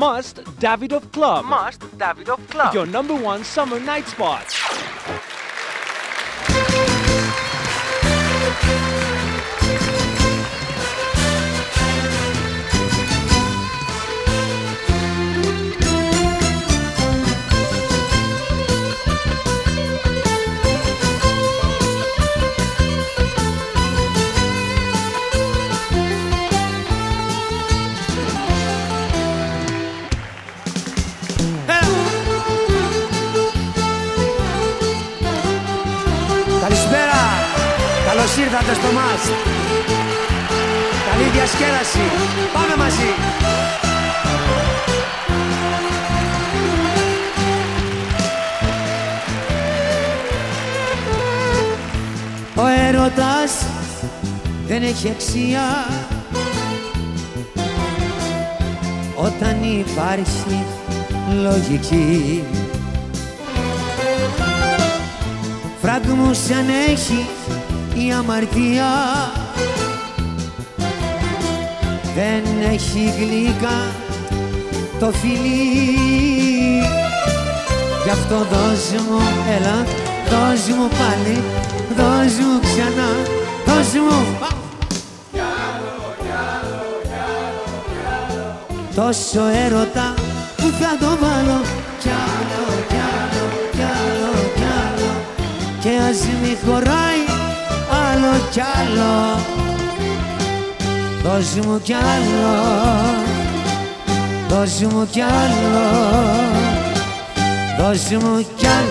Must Davidoff Club. Must Davidoff Club. Your number one summer night spot. Καλησπέρα. Καλώς ήρθατε στο μας. Καλή διασκέδαση. Πάμε μαζί. Ο έρωτας δεν έχει αξία όταν υπάρχει λογική Φράγμους αν έχει η αμαρτία. Δεν έχει γλυκά το φιλί. Γι' αυτό δώσ' μου, έλα, δώσ' μου πάλι, δώσ' μου ξανά, δώσ' μου Τόσο έρωτα που θα το βάλω και ας μη χωράει άλλο κι άλλο. Δώσ' μου κι άλλο, δώσ' μου κι άλλο, δώσ' μου κι άλλο